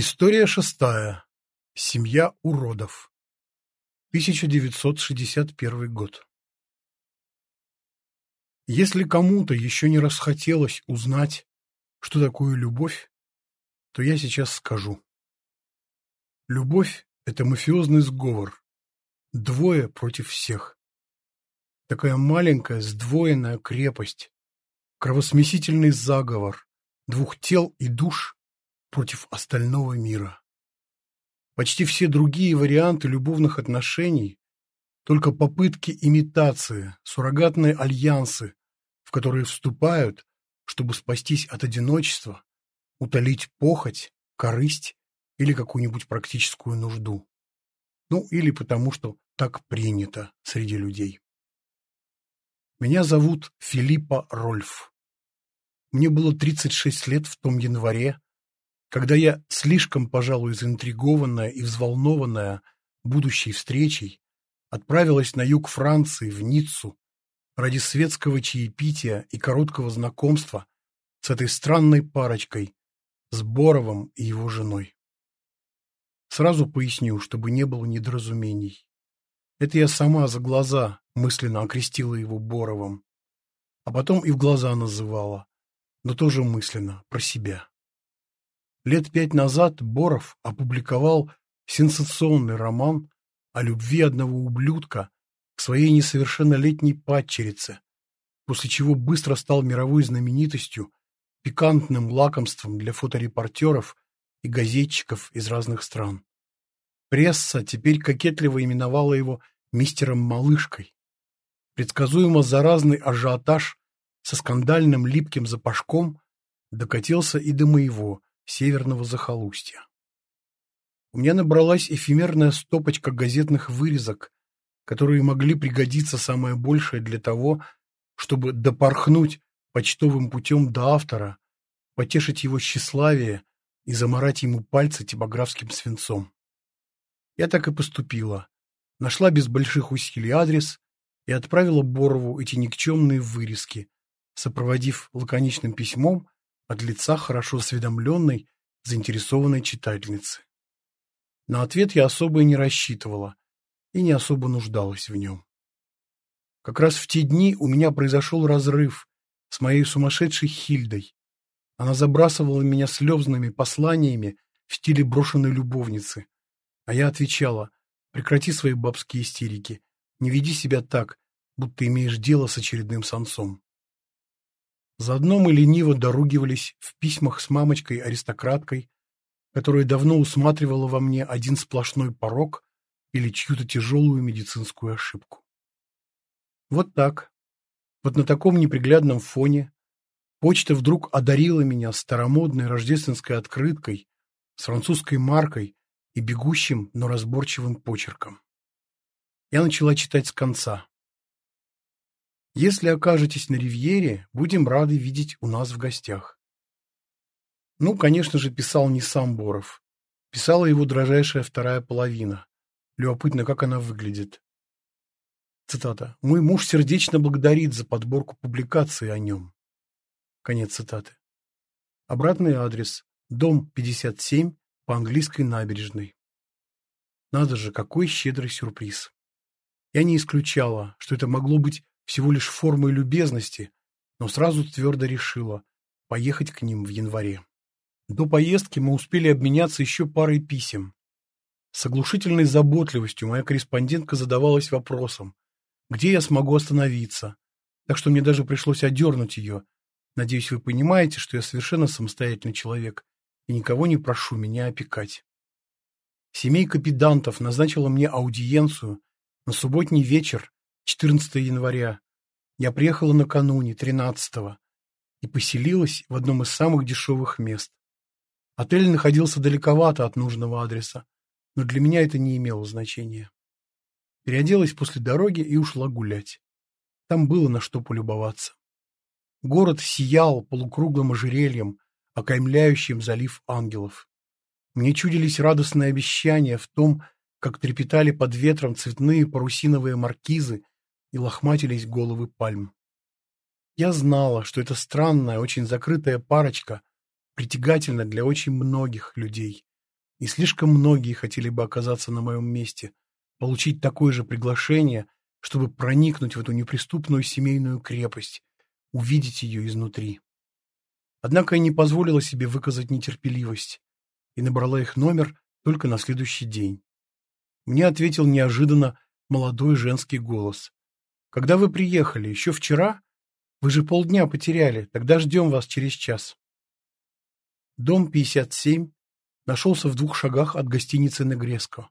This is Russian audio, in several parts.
История шестая. Семья уродов. 1961 год. Если кому-то еще не расхотелось узнать, что такое любовь, то я сейчас скажу. Любовь – это мафиозный сговор. Двое против всех. Такая маленькая сдвоенная крепость. Кровосмесительный заговор двух тел и душ против остального мира. Почти все другие варианты любовных отношений – только попытки имитации, суррогатные альянсы, в которые вступают, чтобы спастись от одиночества, утолить похоть, корысть или какую-нибудь практическую нужду. Ну, или потому, что так принято среди людей. Меня зовут Филиппа Рольф. Мне было 36 лет в том январе, когда я, слишком, пожалуй, заинтригованная и взволнованная будущей встречей, отправилась на юг Франции, в Ниццу, ради светского чаепития и короткого знакомства с этой странной парочкой, с Боровым и его женой. Сразу поясню, чтобы не было недоразумений. Это я сама за глаза мысленно окрестила его Боровым, а потом и в глаза называла, но тоже мысленно, про себя. Лет пять назад Боров опубликовал сенсационный роман о любви одного ублюдка к своей несовершеннолетней падчерице, после чего быстро стал мировой знаменитостью, пикантным лакомством для фоторепортеров и газетчиков из разных стран. Пресса теперь кокетливо именовала его мистером Малышкой. Предсказуемо заразный ажиотаж со скандальным липким запашком докатился и до моего северного захолустья. У меня набралась эфемерная стопочка газетных вырезок, которые могли пригодиться самое большее для того, чтобы допорхнуть почтовым путем до автора, потешить его тщеславие и заморать ему пальцы типографским свинцом. Я так и поступила. Нашла без больших усилий адрес и отправила Борову эти никчемные вырезки, сопроводив лаконичным письмом от лица хорошо осведомленной, заинтересованной читательницы. На ответ я особо и не рассчитывала, и не особо нуждалась в нем. Как раз в те дни у меня произошел разрыв с моей сумасшедшей Хильдой. Она забрасывала меня слезными посланиями в стиле брошенной любовницы, а я отвечала, прекрати свои бабские истерики, не веди себя так, будто имеешь дело с очередным самцом. Заодно мы лениво доругивались в письмах с мамочкой-аристократкой, которая давно усматривала во мне один сплошной порог или чью-то тяжелую медицинскую ошибку. Вот так, вот на таком неприглядном фоне, почта вдруг одарила меня старомодной рождественской открыткой с французской маркой и бегущим, но разборчивым почерком. Я начала читать с конца. Если окажетесь на Ривьере, будем рады видеть у нас в гостях. Ну, конечно же, писал не сам Боров. Писала его дрожайшая вторая половина. Любопытно, как она выглядит. Цитата. «Мой муж сердечно благодарит за подборку публикаций о нем». Конец цитаты. Обратный адрес. Дом 57 по английской набережной. Надо же, какой щедрый сюрприз. Я не исключала, что это могло быть всего лишь формой любезности, но сразу твердо решила поехать к ним в январе. До поездки мы успели обменяться еще парой писем. С оглушительной заботливостью моя корреспондентка задавалась вопросом, где я смогу остановиться, так что мне даже пришлось одернуть ее. Надеюсь, вы понимаете, что я совершенно самостоятельный человек и никого не прошу меня опекать. Семейка педантов назначила мне аудиенцию на субботний вечер 14 января. Я приехала накануне, 13-го, и поселилась в одном из самых дешевых мест. Отель находился далековато от нужного адреса, но для меня это не имело значения. Переоделась после дороги и ушла гулять. Там было на что полюбоваться. Город сиял полукруглым ожерельем, окаймляющим залив ангелов. Мне чудились радостные обещания в том, как трепетали под ветром цветные парусиновые маркизы и лохматились головы пальм. Я знала, что эта странная, очень закрытая парочка притягательна для очень многих людей, И слишком многие хотели бы оказаться на моем месте, получить такое же приглашение, чтобы проникнуть в эту неприступную семейную крепость, увидеть ее изнутри. Однако я не позволила себе выказать нетерпеливость и набрала их номер только на следующий день. Мне ответил неожиданно молодой женский голос. «Когда вы приехали? Еще вчера? Вы же полдня потеряли, тогда ждем вас через час». Дом 57 нашелся в двух шагах от гостиницы Негреско.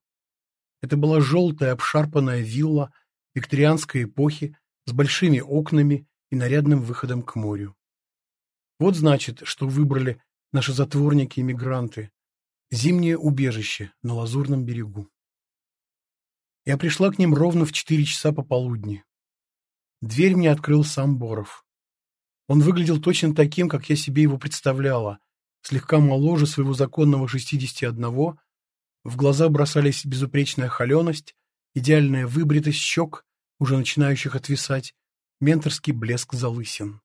Это была желтая обшарпанная вилла викторианской эпохи с большими окнами и нарядным выходом к морю. Вот значит, что выбрали наши затворники-иммигранты. Зимнее убежище на Лазурном берегу. Я пришла к ним ровно в четыре часа пополудни. Дверь мне открыл сам Боров. Он выглядел точно таким, как я себе его представляла, слегка моложе своего законного 61, в глаза бросались безупречная холеность, идеальная выбритость щек, уже начинающих отвисать, менторский блеск залысин.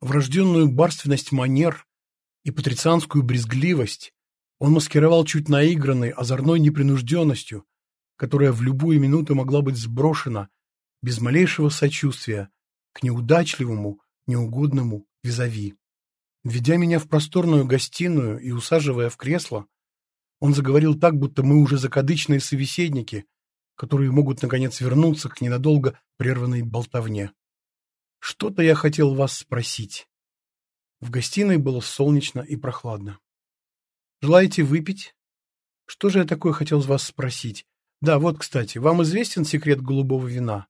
Врожденную барственность манер и патрицианскую брезгливость он маскировал чуть наигранной, озорной непринужденностью, которая в любую минуту могла быть сброшена без малейшего сочувствия к неудачливому, неугодному визави. Ведя меня в просторную гостиную и усаживая в кресло, он заговорил так, будто мы уже закадычные собеседники, которые могут, наконец, вернуться к ненадолго прерванной болтовне. Что-то я хотел вас спросить. В гостиной было солнечно и прохладно. Желаете выпить? Что же я такое хотел вас спросить? Да, вот, кстати, вам известен секрет голубого вина?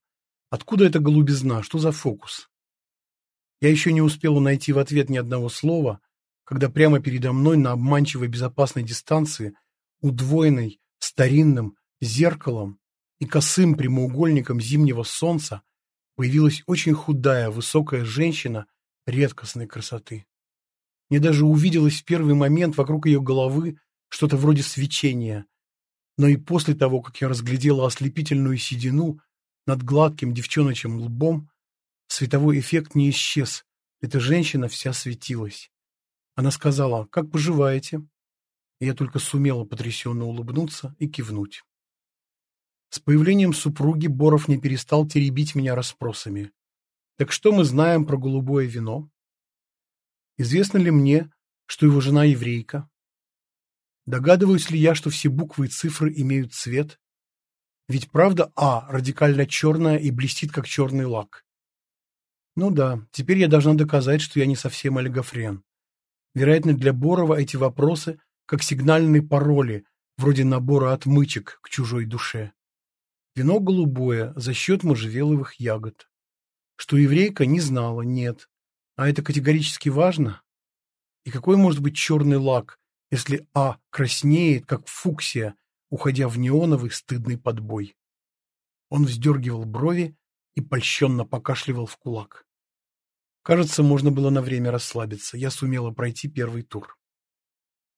Откуда эта голубизна? Что за фокус? Я еще не успел найти в ответ ни одного слова, когда прямо передо мной на обманчивой безопасной дистанции, удвоенной старинным зеркалом и косым прямоугольником зимнего солнца, появилась очень худая, высокая женщина редкостной красоты. Мне даже увиделось в первый момент вокруг ее головы что-то вроде свечения, но и после того, как я разглядела ослепительную седину над гладким девчоночим лбом, Световой эффект не исчез. Эта женщина вся светилась. Она сказала, как поживаете? Я только сумела потрясенно улыбнуться и кивнуть. С появлением супруги Боров не перестал теребить меня расспросами. Так что мы знаем про голубое вино? Известно ли мне, что его жена еврейка? Догадываюсь ли я, что все буквы и цифры имеют цвет? Ведь правда А радикально черная и блестит, как черный лак. Ну да, теперь я должна доказать, что я не совсем олигофрен. Вероятно, для Борова эти вопросы как сигнальные пароли, вроде набора отмычек к чужой душе. Вино голубое за счет можжевеловых ягод. Что еврейка не знала, нет. А это категорически важно? И какой может быть черный лак, если А краснеет, как фуксия, уходя в неоновый стыдный подбой? Он вздергивал брови и польщенно покашливал в кулак. Кажется, можно было на время расслабиться. Я сумела пройти первый тур.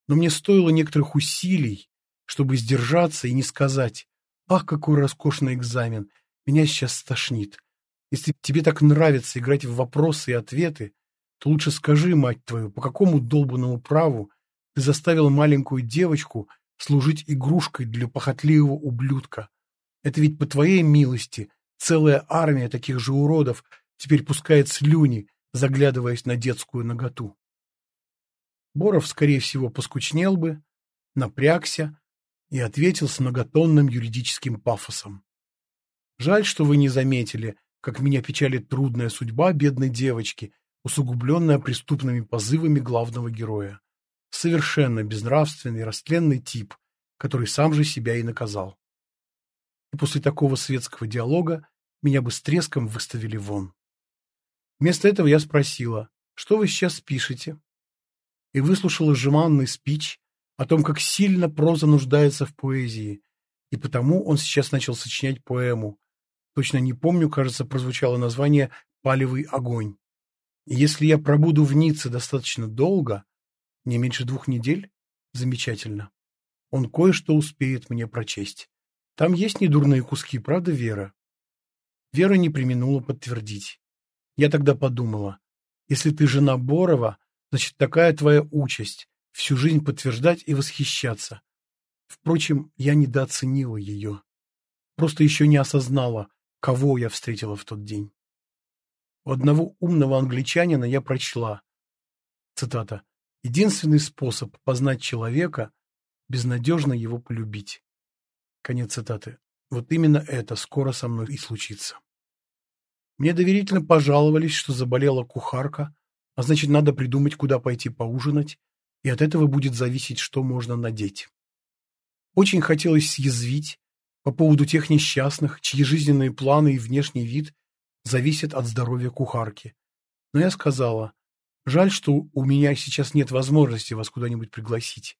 Но мне стоило некоторых усилий, чтобы сдержаться и не сказать «Ах, какой роскошный экзамен! Меня сейчас стошнит. Если тебе так нравится играть в вопросы и ответы, то лучше скажи, мать твою, по какому долбанному праву ты заставила маленькую девочку служить игрушкой для похотливого ублюдка? Это ведь по твоей милости целая армия таких же уродов теперь пускает слюни, заглядываясь на детскую наготу. Боров, скорее всего, поскучнел бы, напрягся и ответил с многотонным юридическим пафосом. Жаль, что вы не заметили, как меня печалит трудная судьба бедной девочки, усугубленная преступными позывами главного героя. Совершенно безнравственный, растленный тип, который сам же себя и наказал. И после такого светского диалога меня бы с треском выставили вон. Вместо этого я спросила, что вы сейчас пишете? И выслушала жеманный спич о том, как сильно проза нуждается в поэзии, и потому он сейчас начал сочинять поэму. Точно не помню, кажется, прозвучало название «Палевый огонь». И если я пробуду в Ницце достаточно долго, не меньше двух недель, замечательно. Он кое-что успеет мне прочесть. Там есть недурные куски, правда, Вера? Вера не применула подтвердить. Я тогда подумала, если ты жена Борова, значит, такая твоя участь – всю жизнь подтверждать и восхищаться. Впрочем, я недооценила ее. Просто еще не осознала, кого я встретила в тот день. У одного умного англичанина я прочла, цитата, «Единственный способ познать человека – безнадежно его полюбить». Конец цитаты. Вот именно это скоро со мной и случится. Мне доверительно пожаловались, что заболела кухарка, а значит, надо придумать, куда пойти поужинать, и от этого будет зависеть, что можно надеть. Очень хотелось съязвить по поводу тех несчастных, чьи жизненные планы и внешний вид зависят от здоровья кухарки. Но я сказала, жаль, что у меня сейчас нет возможности вас куда-нибудь пригласить.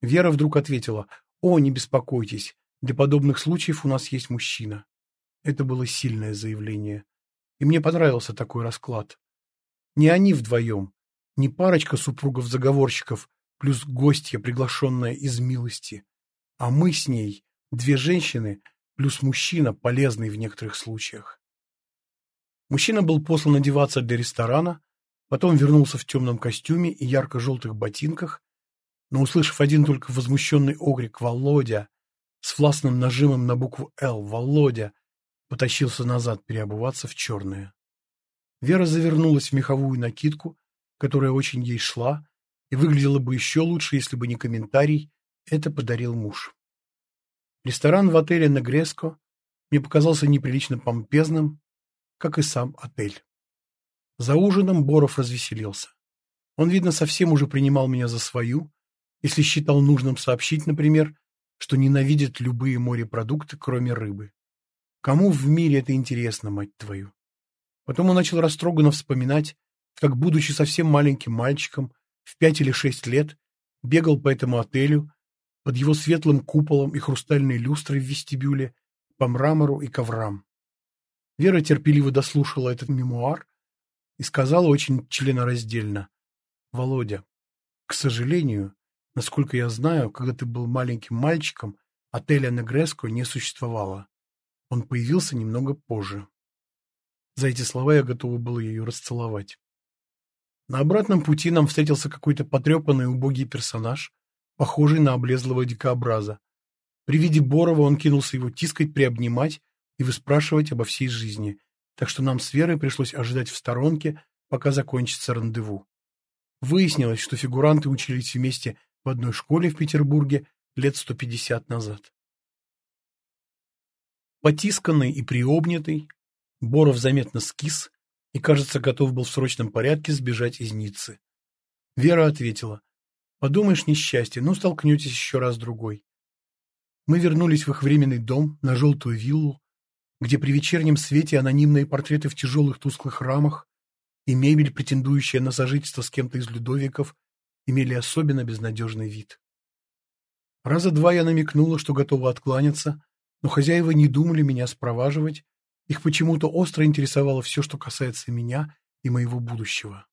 Вера вдруг ответила, о, не беспокойтесь, для подобных случаев у нас есть мужчина. Это было сильное заявление. И мне понравился такой расклад. Не они вдвоем, не парочка супругов-заговорщиков плюс гостья, приглашенная из милости, а мы с ней, две женщины плюс мужчина, полезный в некоторых случаях. Мужчина был послан одеваться для ресторана, потом вернулся в темном костюме и ярко-желтых ботинках, но, услышав один только возмущенный окрик «Володя!» с властным нажимом на букву «Л» «Володя!» потащился назад переобуваться в черное. Вера завернулась в меховую накидку, которая очень ей шла, и выглядела бы еще лучше, если бы не комментарий «это подарил муж». Ресторан в отеле Негреско мне показался неприлично помпезным, как и сам отель. За ужином Боров развеселился. Он, видно, совсем уже принимал меня за свою, если считал нужным сообщить, например, что ненавидит любые морепродукты, кроме рыбы. Кому в мире это интересно, мать твою? Потом он начал растроганно вспоминать, как, будучи совсем маленьким мальчиком, в пять или шесть лет, бегал по этому отелю, под его светлым куполом и хрустальной люстрой в вестибюле, по мрамору и коврам. Вера терпеливо дослушала этот мемуар и сказала очень членораздельно, «Володя, к сожалению, насколько я знаю, когда ты был маленьким мальчиком, отеля Негреско не существовало. Он появился немного позже». За эти слова я готова была ее расцеловать. На обратном пути нам встретился какой-то потрепанный убогий персонаж, похожий на облезлого дикообраза. При виде Борова он кинулся его тискать, приобнимать и выспрашивать обо всей жизни, так что нам с Верой пришлось ожидать в сторонке, пока закончится рандеву. Выяснилось, что фигуранты учились вместе в одной школе в Петербурге лет 150 назад. Потисканный и приобнятый, Боров заметно скис и, кажется, готов был в срочном порядке сбежать из Ниццы. Вера ответила, «Подумаешь, несчастье, ну столкнетесь еще раз другой». Мы вернулись в их временный дом, на желтую виллу, где при вечернем свете анонимные портреты в тяжелых тусклых рамах и мебель, претендующая на сожительство с кем-то из Людовиков, имели особенно безнадежный вид. Раза два я намекнула, что готова откланяться, но хозяева не думали меня спроваживать, их почему-то остро интересовало все, что касается меня и моего будущего.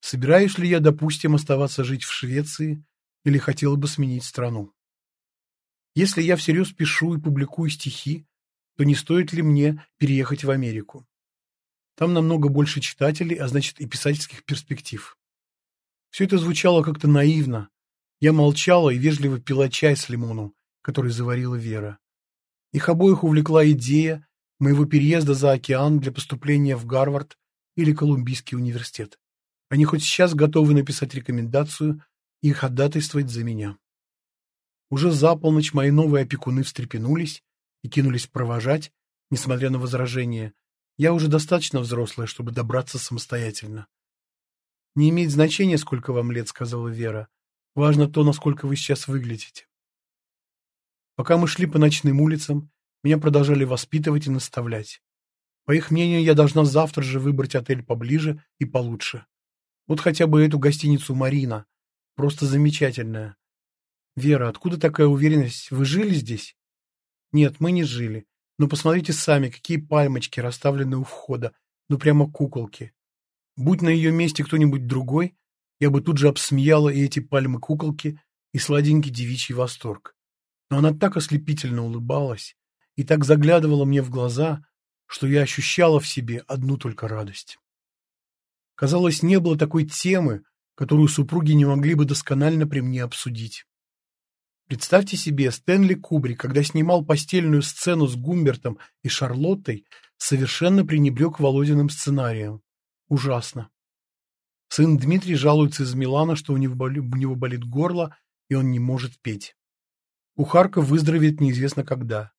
Собираюсь ли я, допустим, оставаться жить в Швеции или хотела бы сменить страну? Если я всерьез пишу и публикую стихи, то не стоит ли мне переехать в Америку? Там намного больше читателей, а значит и писательских перспектив. Все это звучало как-то наивно. Я молчала и вежливо пила чай с лимоном, который заварила Вера. Их обоих увлекла идея моего переезда за океан для поступления в Гарвард или Колумбийский университет. Они хоть сейчас готовы написать рекомендацию и ходатайствовать за меня. Уже за полночь мои новые опекуны встрепенулись кинулись провожать, несмотря на возражения. Я уже достаточно взрослая, чтобы добраться самостоятельно. «Не имеет значения, сколько вам лет», — сказала Вера. «Важно то, насколько вы сейчас выглядите». Пока мы шли по ночным улицам, меня продолжали воспитывать и наставлять. По их мнению, я должна завтра же выбрать отель поближе и получше. Вот хотя бы эту гостиницу «Марина». Просто замечательная. Вера, откуда такая уверенность? Вы жили здесь? Нет, мы не жили. Но посмотрите сами, какие пальмочки расставлены у входа. Ну прямо куколки. Будь на ее месте кто-нибудь другой, я бы тут же обсмеяла и эти пальмы-куколки, и сладенький девичий восторг. Но она так ослепительно улыбалась и так заглядывала мне в глаза, что я ощущала в себе одну только радость. Казалось, не было такой темы, которую супруги не могли бы досконально при мне обсудить. Представьте себе, Стэнли Кубрик, когда снимал постельную сцену с Гумбертом и Шарлоттой, совершенно пренебрег Володиным сценарием. Ужасно. Сын Дмитрий жалуется из Милана, что у него, болит, у него болит горло, и он не может петь. Кухарка выздоровеет неизвестно когда.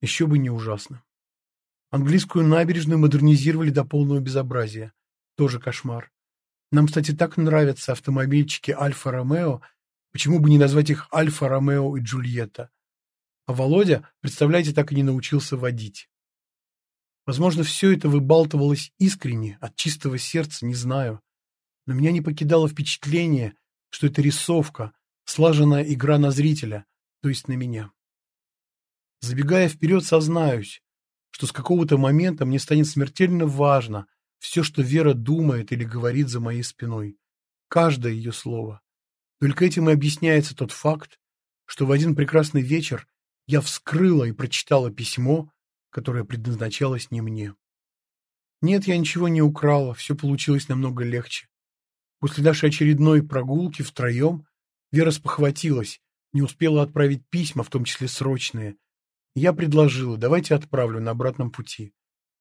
Еще бы не ужасно. Английскую набережную модернизировали до полного безобразия. Тоже кошмар. Нам, кстати, так нравятся автомобильчики Альфа-Ромео Почему бы не назвать их Альфа, Ромео и Джульетта? А Володя, представляете, так и не научился водить. Возможно, все это выбалтывалось искренне, от чистого сердца, не знаю. Но меня не покидало впечатление, что это рисовка, слаженная игра на зрителя, то есть на меня. Забегая вперед, сознаюсь, что с какого-то момента мне станет смертельно важно все, что Вера думает или говорит за моей спиной. Каждое ее слово. Только этим и объясняется тот факт, что в один прекрасный вечер я вскрыла и прочитала письмо, которое предназначалось не мне. Нет, я ничего не украла, все получилось намного легче. После нашей очередной прогулки втроем Вера спохватилась, не успела отправить письма, в том числе срочные. Я предложила, давайте отправлю на обратном пути.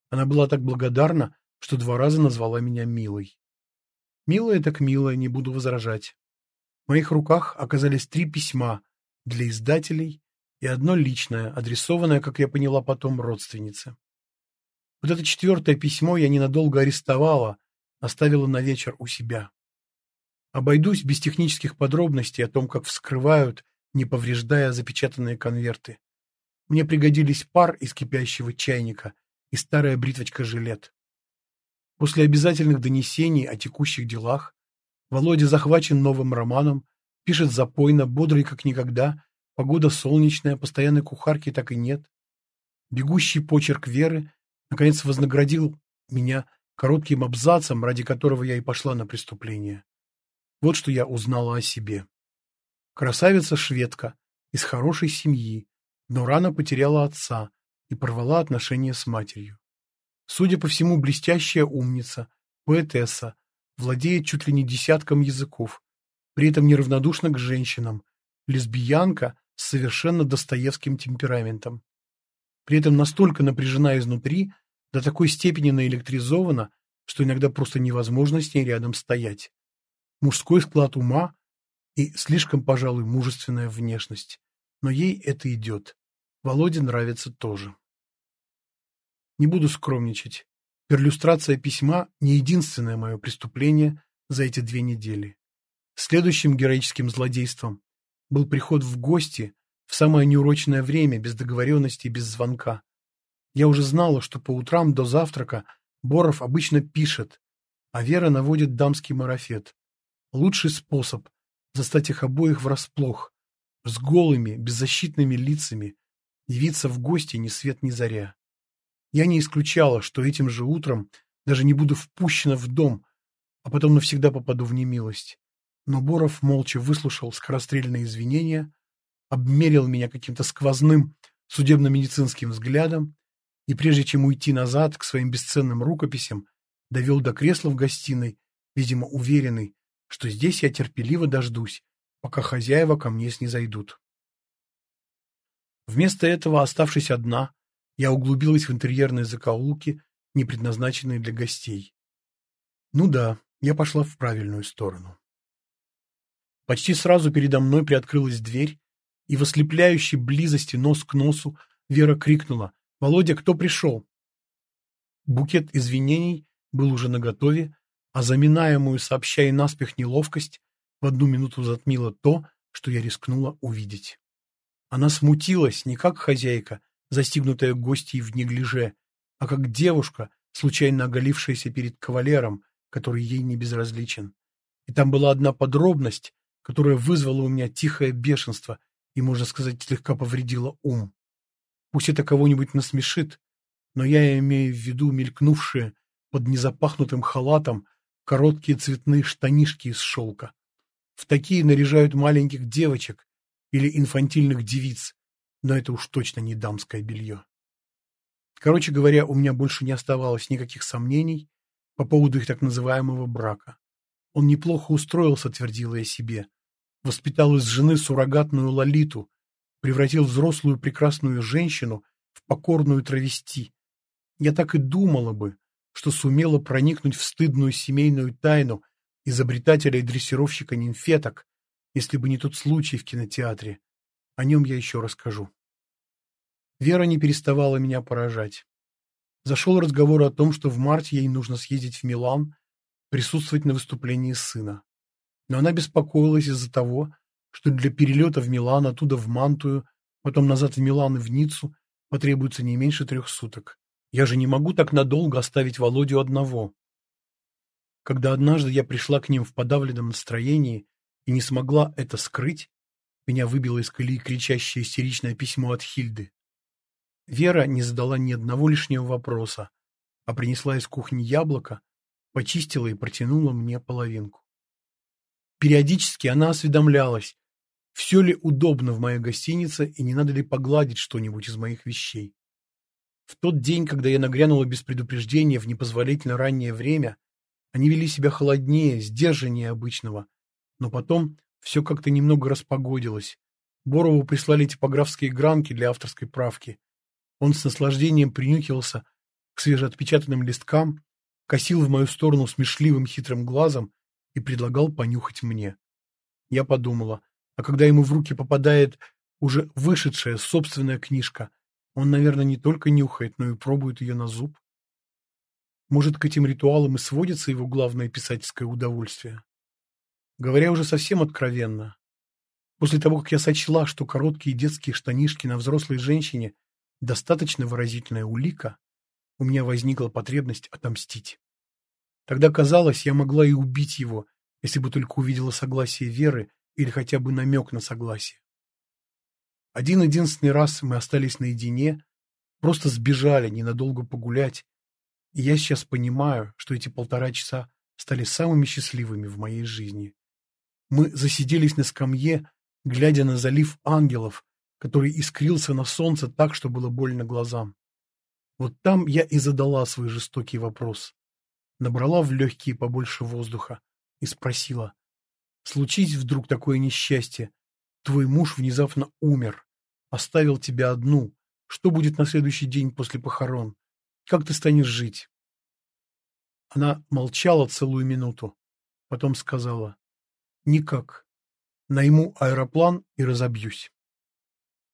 Она была так благодарна, что два раза назвала меня милой. Милая так милая, не буду возражать. В моих руках оказались три письма для издателей и одно личное, адресованное, как я поняла потом, родственнице. Вот это четвертое письмо я ненадолго арестовала, оставила на вечер у себя. Обойдусь без технических подробностей о том, как вскрывают, не повреждая запечатанные конверты. Мне пригодились пар из кипящего чайника и старая бритвочка-жилет. После обязательных донесений о текущих делах Володя захвачен новым романом, пишет запойно, бодрый как никогда, погода солнечная, постоянной кухарки так и нет. Бегущий почерк Веры наконец вознаградил меня коротким абзацем, ради которого я и пошла на преступление. Вот что я узнала о себе. Красавица-шведка, из хорошей семьи, но рано потеряла отца и порвала отношения с матерью. Судя по всему, блестящая умница, поэтесса, владеет чуть ли не десятком языков, при этом неравнодушна к женщинам, лесбиянка с совершенно достоевским темпераментом. При этом настолько напряжена изнутри, до такой степени наэлектризована, что иногда просто невозможно с ней рядом стоять. Мужской склад ума и слишком, пожалуй, мужественная внешность. Но ей это идет. Володе нравится тоже. Не буду скромничать. Перлюстрация письма – не единственное мое преступление за эти две недели. Следующим героическим злодейством был приход в гости в самое неурочное время, без договоренности и без звонка. Я уже знала, что по утрам до завтрака Боров обычно пишет, а Вера наводит дамский марафет. Лучший способ – застать их обоих врасплох, с голыми, беззащитными лицами, явиться в гости ни свет ни заря. Я не исключала, что этим же утром даже не буду впущена в дом, а потом навсегда попаду в немилость. Но Боров молча выслушал скорострельные извинения, обмерил меня каким-то сквозным судебно-медицинским взглядом и, прежде чем уйти назад к своим бесценным рукописям, довел до кресла в гостиной, видимо, уверенный, что здесь я терпеливо дождусь, пока хозяева ко мне снизойдут. Вместо этого, оставшись одна, я углубилась в интерьерные закоулки, не предназначенные для гостей. Ну да, я пошла в правильную сторону. Почти сразу передо мной приоткрылась дверь, и в ослепляющей близости нос к носу Вера крикнула «Володя, кто пришел?» Букет извинений был уже наготове, а заминаемую, сообщая наспех неловкость, в одну минуту затмило то, что я рискнула увидеть. Она смутилась не как хозяйка, застигнутая гостьей в неглиже, а как девушка, случайно оголившаяся перед кавалером, который ей не безразличен. И там была одна подробность, которая вызвала у меня тихое бешенство и, можно сказать, слегка повредила ум. Пусть это кого-нибудь насмешит, но я имею в виду мелькнувшие под незапахнутым халатом короткие цветные штанишки из шелка. В такие наряжают маленьких девочек или инфантильных девиц, но это уж точно не дамское белье. Короче говоря, у меня больше не оставалось никаких сомнений по поводу их так называемого брака. Он неплохо устроился, твердила я себе. воспитал из жены суррогатную Лолиту, превратил взрослую прекрасную женщину в покорную травести. Я так и думала бы, что сумела проникнуть в стыдную семейную тайну изобретателя и дрессировщика нимфеток, если бы не тот случай в кинотеатре. О нем я еще расскажу. Вера не переставала меня поражать. Зашел разговор о том, что в марте ей нужно съездить в Милан, присутствовать на выступлении сына. Но она беспокоилась из-за того, что для перелета в Милан, оттуда в Мантую, потом назад в Милан и в Ниццу потребуется не меньше трех суток. Я же не могу так надолго оставить Володю одного. Когда однажды я пришла к ним в подавленном настроении и не смогла это скрыть, меня выбило из колеи кричащее истеричное письмо от Хильды. Вера не задала ни одного лишнего вопроса, а принесла из кухни яблоко, почистила и протянула мне половинку. Периодически она осведомлялась, все ли удобно в моей гостинице и не надо ли погладить что-нибудь из моих вещей. В тот день, когда я нагрянула без предупреждения в непозволительно раннее время, они вели себя холоднее, сдержаннее обычного, но потом все как-то немного распогодилось. Борову прислали типографские гранки для авторской правки. Он с наслаждением принюхивался к свежеотпечатанным листкам, косил в мою сторону смешливым хитрым глазом и предлагал понюхать мне. Я подумала, а когда ему в руки попадает уже вышедшая собственная книжка, он, наверное, не только нюхает, но и пробует ее на зуб. Может, к этим ритуалам и сводится его главное писательское удовольствие. Говоря уже совсем откровенно, после того, как я сочла, что короткие детские штанишки на взрослой женщине достаточно выразительная улика, у меня возникла потребность отомстить. Тогда казалось, я могла и убить его, если бы только увидела согласие Веры или хотя бы намек на согласие. Один-единственный раз мы остались наедине, просто сбежали ненадолго погулять, и я сейчас понимаю, что эти полтора часа стали самыми счастливыми в моей жизни. Мы засиделись на скамье, глядя на залив ангелов, который искрился на солнце так, что было больно глазам. Вот там я и задала свой жестокий вопрос. Набрала в легкие побольше воздуха и спросила. Случись вдруг такое несчастье, твой муж внезапно умер, оставил тебя одну, что будет на следующий день после похорон? Как ты станешь жить? Она молчала целую минуту, потом сказала. Никак. Найму аэроплан и разобьюсь.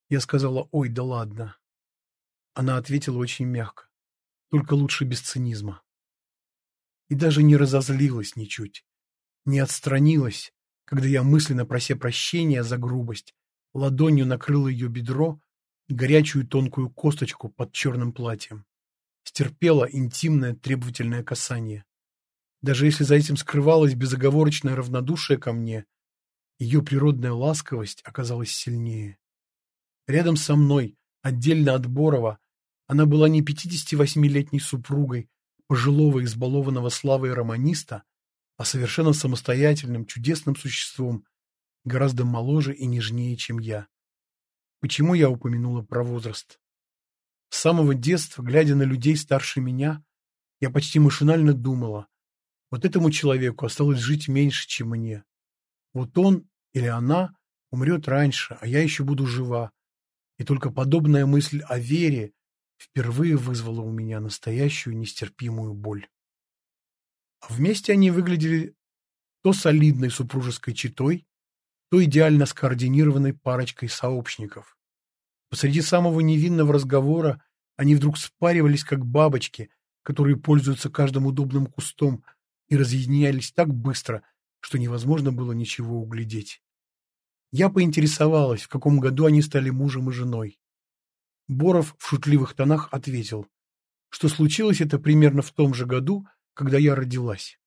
Я сказала, ой, да ладно. Она ответила очень мягко. Только лучше без цинизма. И даже не разозлилась ничуть. Не отстранилась, когда я мысленно прося прощения за грубость, ладонью накрыла ее бедро и горячую тонкую косточку под черным платьем. Стерпела интимное требовательное касание. Даже если за этим скрывалось безоговорочное равнодушие ко мне, ее природная ласковость оказалась сильнее. Рядом со мной, отдельно от Борова, она была не 58-летней супругой пожилого избалованного славой романиста, а совершенно самостоятельным, чудесным существом, гораздо моложе и нежнее, чем я. Почему я упомянула про возраст? С самого детства, глядя на людей старше меня, я почти машинально думала, вот этому человеку осталось жить меньше, чем мне. Вот он или она умрет раньше, а я еще буду жива, и только подобная мысль о вере впервые вызвала у меня настоящую нестерпимую боль. А вместе они выглядели то солидной супружеской четой, то идеально скоординированной парочкой сообщников. Посреди самого невинного разговора они вдруг спаривались, как бабочки, которые пользуются каждым удобным кустом, и разъединялись так быстро, что невозможно было ничего углядеть. Я поинтересовалась, в каком году они стали мужем и женой. Боров в шутливых тонах ответил, что случилось это примерно в том же году, когда я родилась.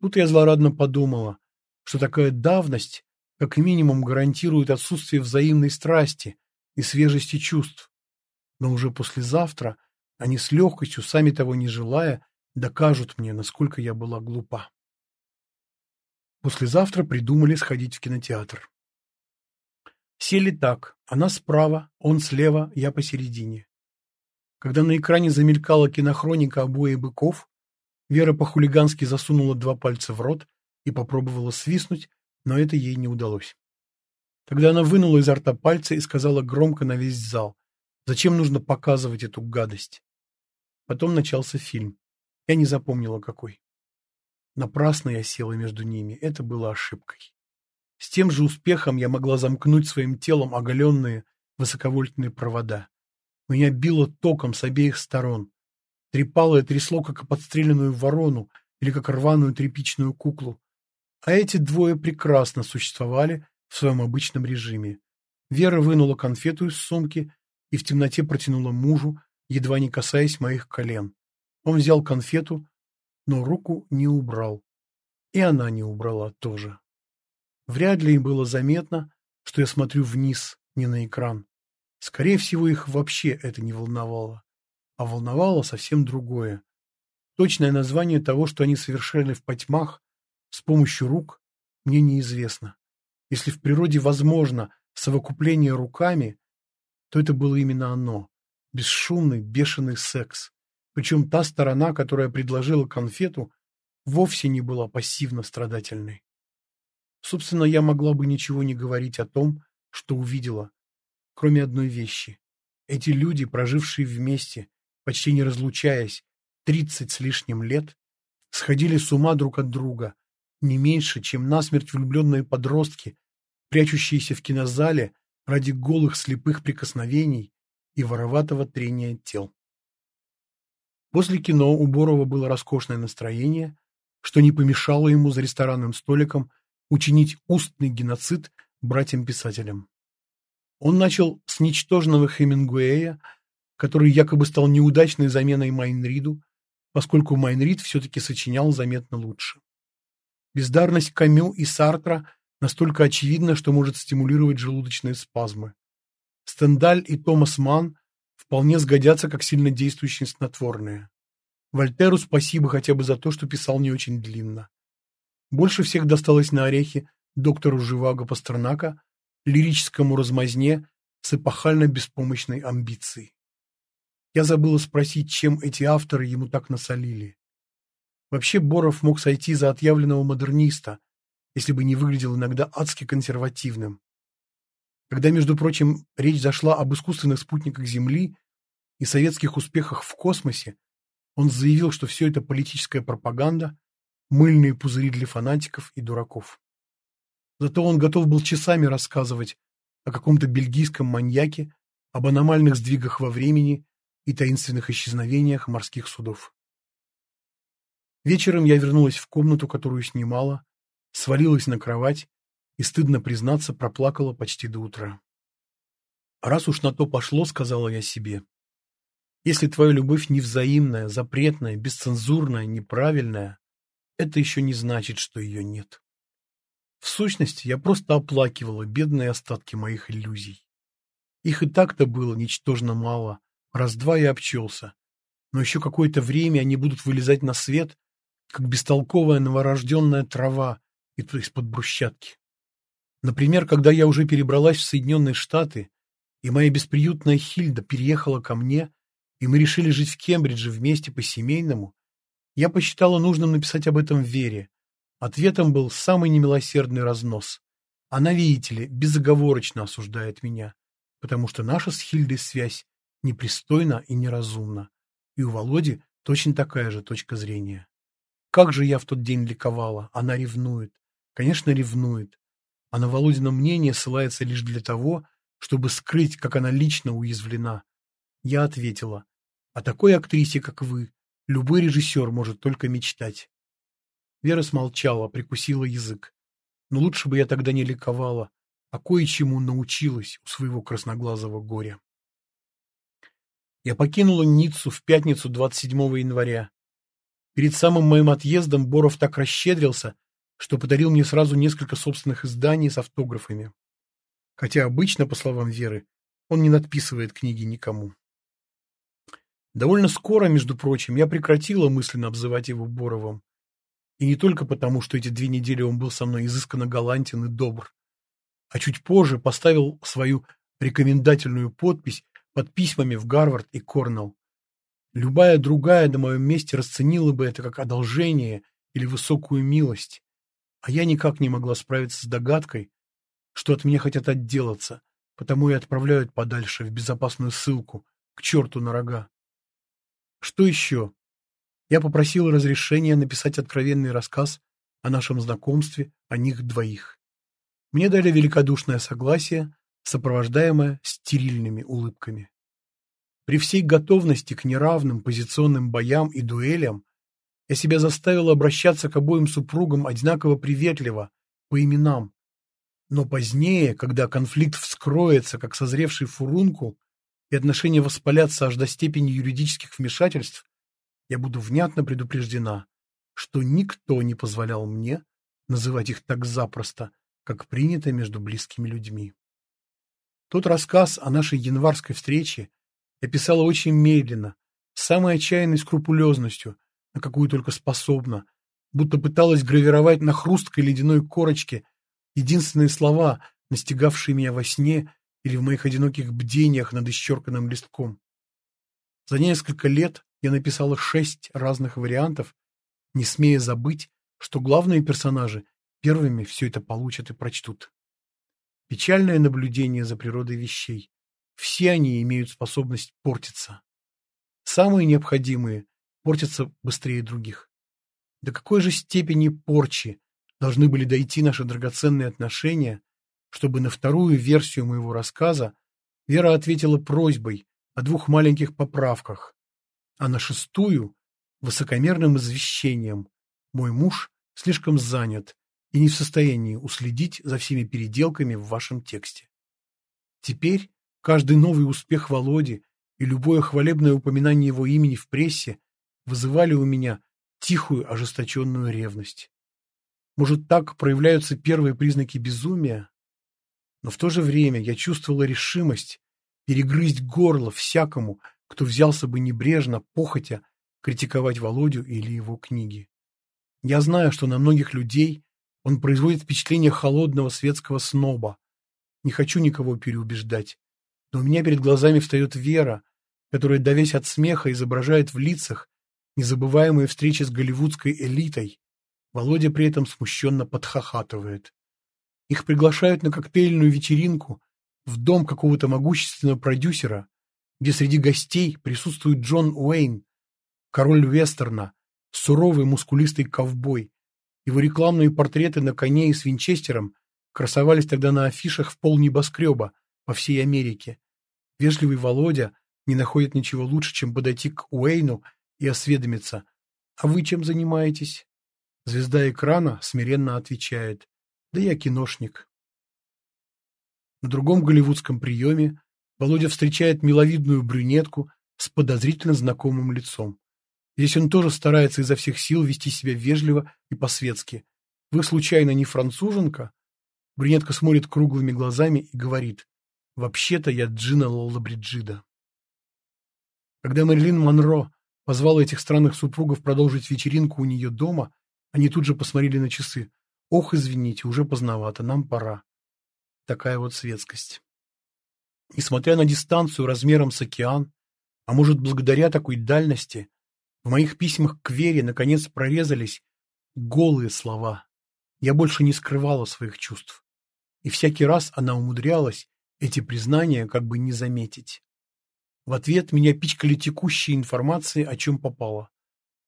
Тут я злорадно подумала, что такая давность как минимум гарантирует отсутствие взаимной страсти и свежести чувств. Но уже послезавтра они с легкостью, сами того не желая, докажут мне, насколько я была глупа. Послезавтра придумали сходить в кинотеатр. Сели так, она справа, он слева, я посередине. Когда на экране замелькала кинохроника обои быков, Вера по-хулигански засунула два пальца в рот и попробовала свистнуть, но это ей не удалось. Тогда она вынула изо рта пальцы и сказала громко на весь зал. Зачем нужно показывать эту гадость? Потом начался фильм. Я не запомнила, какой. Напрасно я села между ними. Это было ошибкой. С тем же успехом я могла замкнуть своим телом оголенные высоковольтные провода. Меня било током с обеих сторон. Трепало и трясло, как подстреленную ворону или как рваную тряпичную куклу. А эти двое прекрасно существовали в своем обычном режиме. Вера вынула конфету из сумки и в темноте протянула мужу, едва не касаясь моих колен. Он взял конфету, но руку не убрал. И она не убрала тоже. Вряд ли им было заметно, что я смотрю вниз, не на экран. Скорее всего, их вообще это не волновало. А волновало совсем другое. Точное название того, что они совершали в потьмах с помощью рук, мне неизвестно. Если в природе возможно совокупление руками, то это было именно оно. Бесшумный, бешеный секс. Причем та сторона, которая предложила конфету, вовсе не была пассивно-страдательной. Собственно, я могла бы ничего не говорить о том, что увидела, кроме одной вещи. Эти люди, прожившие вместе, почти не разлучаясь, тридцать с лишним лет, сходили с ума друг от друга, не меньше, чем насмерть влюбленные подростки, прячущиеся в кинозале ради голых слепых прикосновений и вороватого трения тел. После кино у Борова было роскошное настроение, что не помешало ему за ресторанным столиком учинить устный геноцид братьям-писателям. Он начал с ничтожного Хемингуэя, который якобы стал неудачной заменой Майнриду, поскольку Майнрид все-таки сочинял заметно лучше. Бездарность Камю и Сартра настолько очевидна, что может стимулировать желудочные спазмы. Стендаль и Томас Манн вполне сгодятся как сильно действующие снотворные. Вольтеру спасибо хотя бы за то, что писал не очень длинно. Больше всех досталось на орехи доктору Живаго Пастернака, лирическому размазне с эпохально беспомощной амбицией. Я забыла спросить, чем эти авторы ему так насолили. Вообще Боров мог сойти за отъявленного модерниста, если бы не выглядел иногда адски консервативным. Когда, между прочим, речь зашла об искусственных спутниках Земли и советских успехах в космосе, он заявил, что все это политическая пропаганда, мыльные пузыри для фанатиков и дураков. Зато он готов был часами рассказывать о каком-то бельгийском маньяке, об аномальных сдвигах во времени и таинственных исчезновениях морских судов. Вечером я вернулась в комнату, которую снимала, свалилась на кровать и, стыдно признаться, проплакала почти до утра. «Раз уж на то пошло, — сказала я себе, — если твоя любовь невзаимная, запретная, бесцензурная, неправильная, это еще не значит, что ее нет. В сущности, я просто оплакивала бедные остатки моих иллюзий. Их и так-то было ничтожно мало, раз-два и обчелся. Но еще какое-то время они будут вылезать на свет, как бестолковая новорожденная трава из-под брусчатки. Например, когда я уже перебралась в Соединенные Штаты, и моя бесприютная Хильда переехала ко мне, и мы решили жить в Кембридже вместе по-семейному, я посчитала нужным написать об этом Вере. Ответом был самый немилосердный разнос. Она, видите ли, безоговорочно осуждает меня, потому что наша с Хильдой связь непристойна и неразумна. И у Володи точно такая же точка зрения. Как же я в тот день ликовала. Она ревнует. Конечно, ревнует а на Володина мнение ссылается лишь для того, чтобы скрыть, как она лично уязвлена. Я ответила, о такой актрисе, как вы, любой режиссер может только мечтать. Вера смолчала, прикусила язык. Но лучше бы я тогда не ликовала, а кое-чему научилась у своего красноглазого горя. Я покинула Ниццу в пятницу 27 января. Перед самым моим отъездом Боров так расщедрился, что подарил мне сразу несколько собственных изданий с автографами. Хотя обычно, по словам Веры, он не надписывает книги никому. Довольно скоро, между прочим, я прекратила мысленно обзывать его Боровым. И не только потому, что эти две недели он был со мной изысканно галантен и добр, а чуть позже поставил свою рекомендательную подпись под письмами в Гарвард и Корнелл. Любая другая на моем месте расценила бы это как одолжение или высокую милость, А я никак не могла справиться с догадкой, что от меня хотят отделаться, потому и отправляют подальше, в безопасную ссылку, к черту на рога. Что еще? Я попросила разрешения написать откровенный рассказ о нашем знакомстве, о них двоих. Мне дали великодушное согласие, сопровождаемое стерильными улыбками. При всей готовности к неравным позиционным боям и дуэлям я себя заставил обращаться к обоим супругам одинаково приветливо, по именам. Но позднее, когда конфликт вскроется, как созревший фурункул, и отношения воспалятся аж до степени юридических вмешательств, я буду внятно предупреждена, что никто не позволял мне называть их так запросто, как принято между близкими людьми. Тот рассказ о нашей январской встрече я писала очень медленно, с самой отчаянной скрупулезностью, на какую только способна, будто пыталась гравировать на хрусткой ледяной корочке единственные слова, настигавшие меня во сне или в моих одиноких бдениях над исчерканным листком. За несколько лет я написала шесть разных вариантов, не смея забыть, что главные персонажи первыми все это получат и прочтут. Печальное наблюдение за природой вещей. Все они имеют способность портиться. Самые необходимые портятся быстрее других. До какой же степени порчи должны были дойти наши драгоценные отношения, чтобы на вторую версию моего рассказа Вера ответила просьбой о двух маленьких поправках, а на шестую – высокомерным извещением «Мой муж слишком занят и не в состоянии уследить за всеми переделками в вашем тексте». Теперь Каждый новый успех Володи и любое хвалебное упоминание его имени в прессе вызывали у меня тихую ожесточенную ревность. Может, так проявляются первые признаки безумия? Но в то же время я чувствовала решимость перегрызть горло всякому, кто взялся бы небрежно, похотя, критиковать Володю или его книги. Я знаю, что на многих людей он производит впечатление холодного светского сноба. Не хочу никого переубеждать но у меня перед глазами встает Вера, которая, давясь от смеха, изображает в лицах незабываемые встречи с голливудской элитой. Володя при этом смущенно подхахатывает. Их приглашают на коктейльную вечеринку в дом какого-то могущественного продюсера, где среди гостей присутствует Джон Уэйн, король вестерна, суровый мускулистый ковбой. Его рекламные портреты на коне и с винчестером красовались тогда на афишах в пол небоскреба по всей Америке. Вежливый Володя не находит ничего лучше, чем подойти к Уэйну и осведомиться. «А вы чем занимаетесь?» Звезда экрана смиренно отвечает. «Да я киношник». На другом голливудском приеме Володя встречает миловидную брюнетку с подозрительно знакомым лицом. Здесь он тоже старается изо всех сил вести себя вежливо и по-светски. «Вы, случайно, не француженка?» Брюнетка смотрит круглыми глазами и говорит. Вообще-то я Джина Лолабриджида. Когда Мэрилин Монро позвала этих странных супругов продолжить вечеринку у нее дома, они тут же посмотрели на часы. Ох, извините, уже поздновато, нам пора. Такая вот светскость. Несмотря на дистанцию размером с океан, а может, благодаря такой дальности, в моих письмах к Вере наконец прорезались голые слова. Я больше не скрывала своих чувств. И всякий раз она умудрялась эти признания как бы не заметить. В ответ меня пичкали текущей информацией, о чем попало.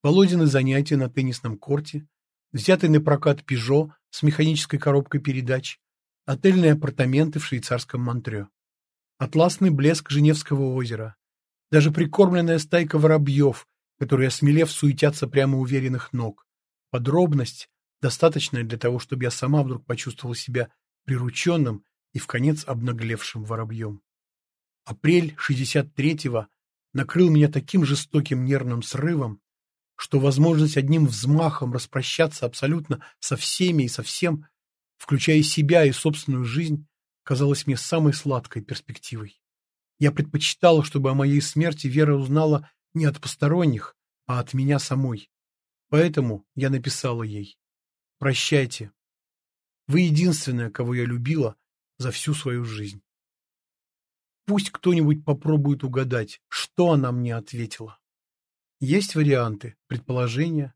Володины занятия на теннисном корте, взятый на прокат «Пежо» с механической коробкой передач, отельные апартаменты в швейцарском Монтрё, атласный блеск Женевского озера, даже прикормленная стайка воробьев, которые, осмелев, суетятся прямо уверенных ног. Подробность, достаточная для того, чтобы я сама вдруг почувствовала себя прирученным и в конец обнаглевшим воробьем. Апрель 63-го накрыл меня таким жестоким нервным срывом, что возможность одним взмахом распрощаться абсолютно со всеми и со всем, включая себя и собственную жизнь, казалась мне самой сладкой перспективой. Я предпочитала, чтобы о моей смерти Вера узнала не от посторонних, а от меня самой. Поэтому я написала ей «Прощайте. Вы единственная, кого я любила, за всю свою жизнь. Пусть кто-нибудь попробует угадать, что она мне ответила. Есть варианты, предположения.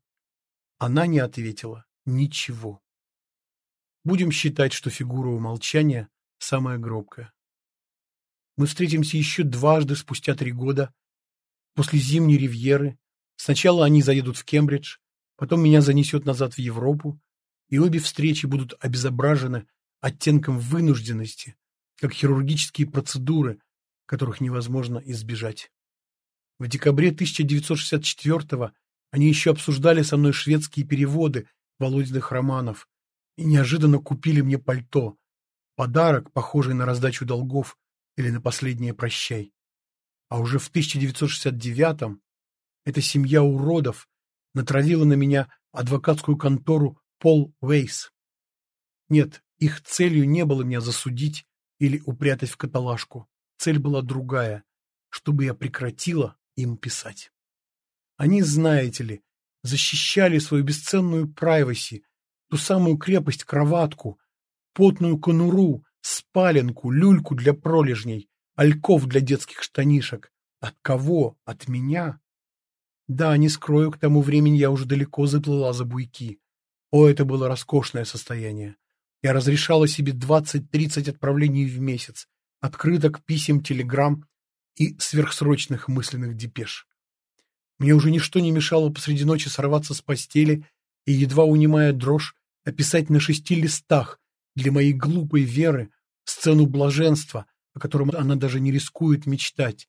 Она не ответила ничего. Будем считать, что фигура умолчания самая гробкая. Мы встретимся еще дважды спустя три года, после зимней ривьеры. Сначала они заедут в Кембридж, потом меня занесет назад в Европу, и обе встречи будут обезображены оттенком вынужденности, как хирургические процедуры, которых невозможно избежать. В декабре 1964-го они еще обсуждали со мной шведские переводы Володиных романов и неожиданно купили мне пальто, подарок, похожий на раздачу долгов или на последнее прощай. А уже в 1969-м эта семья уродов натравила на меня адвокатскую контору Пол Вейс. Нет, их целью не было меня засудить или упрятать в каталажку. Цель была другая, чтобы я прекратила им писать. Они, знаете ли, защищали свою бесценную прайваси, ту самую крепость-кроватку, потную конуру, спаленку, люльку для пролежней, ольков для детских штанишек. От кого? От меня? Да, не скрою, к тому времени я уже далеко заплыла за буйки. О, это было роскошное состояние. Я разрешала себе 20-30 отправлений в месяц, открыток, писем, телеграмм и сверхсрочных мысленных депеш. Мне уже ничто не мешало посреди ночи сорваться с постели и, едва унимая дрожь, описать на шести листах для моей глупой веры сцену блаженства, о котором она даже не рискует мечтать.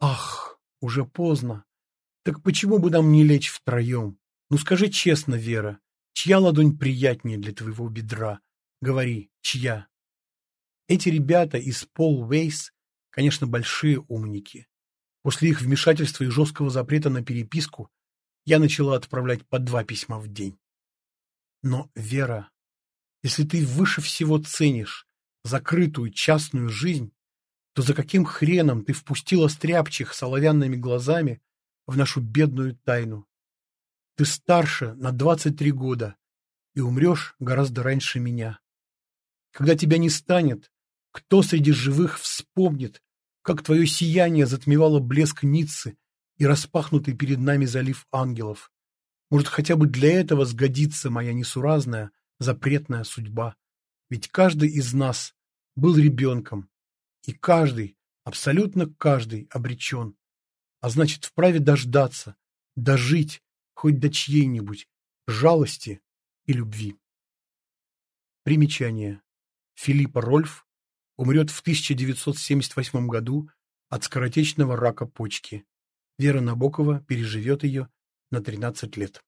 Ах, уже поздно. Так почему бы нам не лечь втроем? Ну скажи честно, Вера, чья ладонь приятнее для твоего бедра? Говори, чья? Эти ребята из Пол Вейс, конечно, большие умники. После их вмешательства и жесткого запрета на переписку я начала отправлять по два письма в день. Но, Вера, если ты выше всего ценишь закрытую частную жизнь, то за каким хреном ты впустила стряпчих с оловянными глазами в нашу бедную тайну? Ты старше на 23 года и умрешь гораздо раньше меня. Когда тебя не станет, кто среди живых вспомнит, как твое сияние затмевало блеск Ниццы и распахнутый перед нами залив ангелов. Может, хотя бы для этого сгодится моя несуразная, запретная судьба. Ведь каждый из нас был ребенком, и каждый, абсолютно каждый обречен. А значит, вправе дождаться, дожить хоть до чьей-нибудь жалости и любви. Примечание. Филиппа Рольф умрет в 1978 году от скоротечного рака почки. Вера Набокова переживет ее на 13 лет.